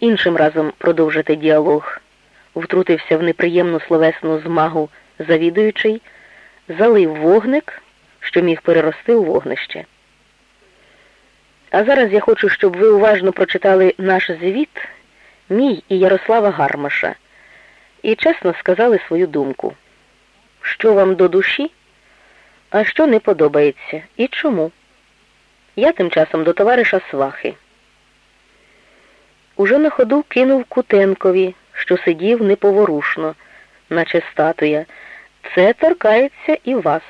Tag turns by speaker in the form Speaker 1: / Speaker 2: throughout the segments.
Speaker 1: іншим разом продовжити діалог, втрутився в неприємну словесну змагу завідуючий, залив вогник, що міг перерости у вогнище. А зараз я хочу, щоб ви уважно прочитали наш звіт, мій і Ярослава Гармаша, і чесно сказали свою думку, що вам до душі, а що не подобається і чому. Я тим часом до товариша Свахи. Уже на ходу кинув Кутенкові, що сидів неповорушно, наче статуя. Це торкається і вас.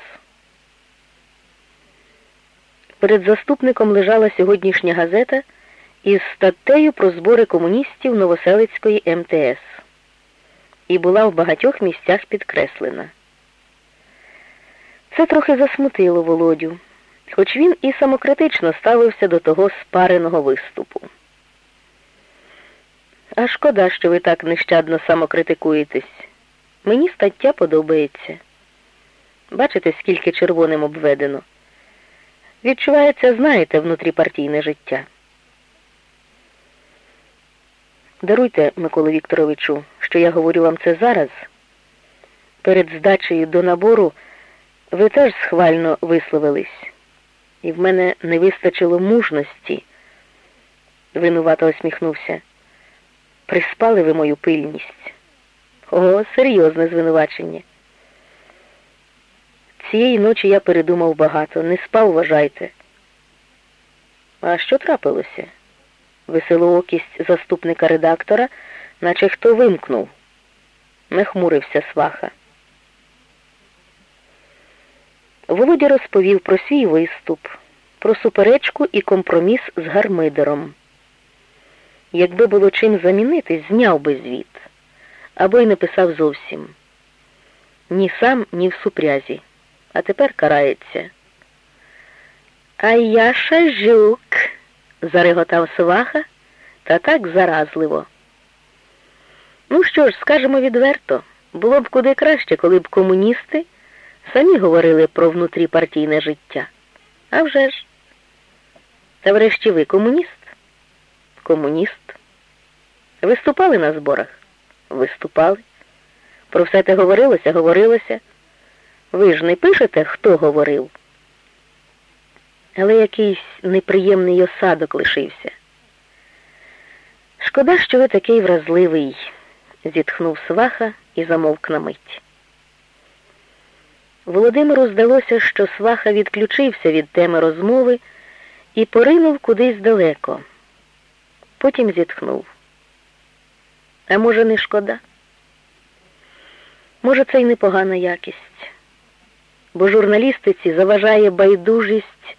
Speaker 1: Перед заступником лежала сьогоднішня газета із статтею про збори комуністів Новоселицької МТС і була в багатьох місцях підкреслена. Це трохи засмутило Володю, хоч він і самокритично ставився до того спареного виступу. А шкода, що ви так нещадно самокритикуєтесь. Мені стаття подобається. Бачите, скільки червоним обведено. Відчувається, знаєте, внутріпартійне життя. Даруйте, Миколу Вікторовичу, що я говорю вам це зараз. Перед здачею до набору ви теж схвально висловились, і в мене не вистачило мужності, винувато усміхнувся. Приспали ви мою пильність. О, серйозне звинувачення. Цієї ночі я передумав багато, не спав, вважайте. А що трапилося? Веселоокість заступника редактора, наче хто вимкнув. Нахмурився сваха. Володя розповів про свій виступ, про суперечку і компроміс з гармидером. Якби було чим замінити, зняв би звіт, або й не писав зовсім. Ні сам, ні в супрязі, а тепер карається. А я шажук, зареготав сваха, та так заразливо. Ну що ж, скажемо відверто, було б куди краще, коли б комуністи самі говорили про внутріпартійне життя. А вже ж. Та врешті ви комуніст? Комуніст. Виступали на зборах? Виступали. Про все те говорилося, говорилося. Ви ж не пишете, хто говорив. Але якийсь неприємний осадок лишився. Шкода, що ви такий вразливий, зітхнув сваха і замовк на мить. Володимиру здалося, що сваха відключився від теми розмови і поринув кудись далеко. Потім зітхнув. А може, не шкода? Може, це й непогана якість, бо журналістиці заважає байдужість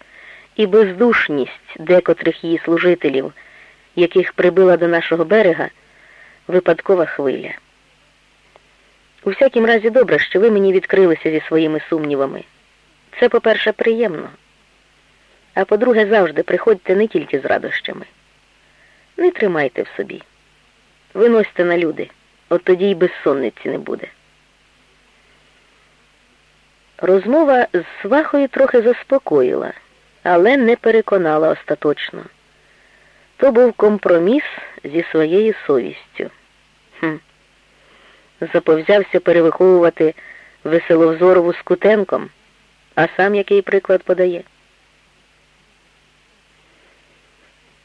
Speaker 1: і бездушність декотрих її служителів, яких прибила до нашого берега випадкова хвиля. У всякім разі добре, що ви мені відкрилися зі своїми сумнівами. Це, по-перше, приємно. А по-друге, завжди приходьте не тільки з радощами. Не тримайте в собі. Виносьте на люди, от тоді й безсонниці не буде. Розмова з свахою трохи заспокоїла, але не переконала остаточно. То був компроміс зі своєю совістю. Хм. Заповзявся перевиховувати Веселовзорову з Кутенком, а сам який приклад подає.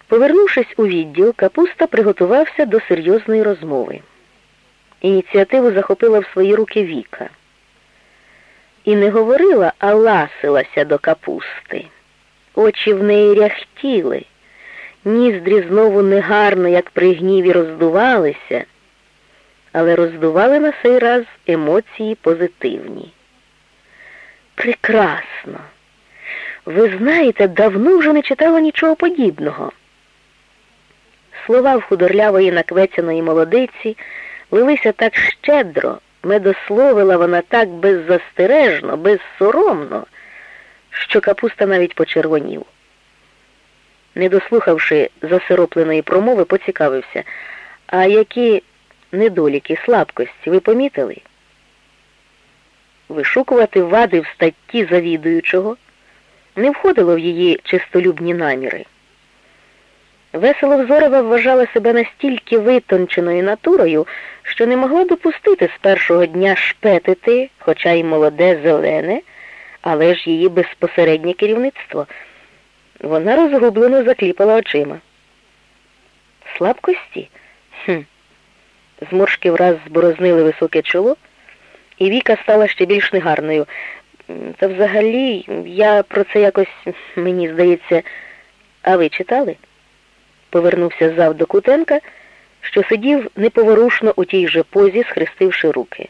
Speaker 1: Повернувшись у відділ, капуста приготувався до серйозної розмови. Ініціативу захопила в свої руки Віка. І не говорила, а ласилася до капусти. Очі в неї ряхтіли, ніздрі знову негарно, як при гніві, роздувалися, але роздували на цей раз емоції позитивні. Прекрасно! Ви знаєте, давно вже не читала нічого подібного. Слова в худорлявої наквецяної молодиці лилися так щедро, медословила вона так беззастережно, безсоромно, що капуста навіть почервонів. Не дослухавши засиропленої промови, поцікавився, а які недоліки, слабкості ви помітили? Вишукувати вади в статті завідуючого не входило в її чистолюбні наміри. Весело Взорова вважала себе настільки витонченою натурою, що не могла допустити з першого дня шпетити, хоча й молоде, зелене, але ж її безпосереднє керівництво. Вона розгублено закліпала очима. Слабкості? Хм. Зморшки враз зборознили високе чоло, і Віка стала ще більш негарною. Та взагалі, я про це якось, мені здається, а ви читали? Повернувся зав до Кутенка, що сидів неповорушно у тій же позі, схрестивши руки.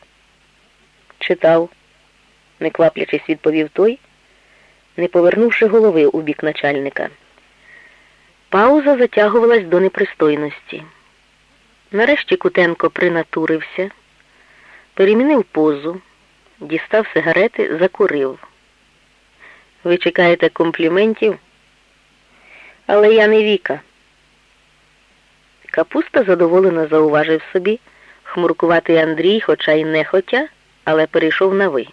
Speaker 1: Читав, не кваплячись, відповів той, не повернувши голови у бік начальника. Пауза затягувалась до непристойності. Нарешті Кутенко принатурився, перемінив позу, дістав сигарети, закурив. Ви чекаєте компліментів? Але я не Віка. Капуста задоволено зауважив собі, хмуркуватий Андрій, хоча й нехотя, але перейшов на ви.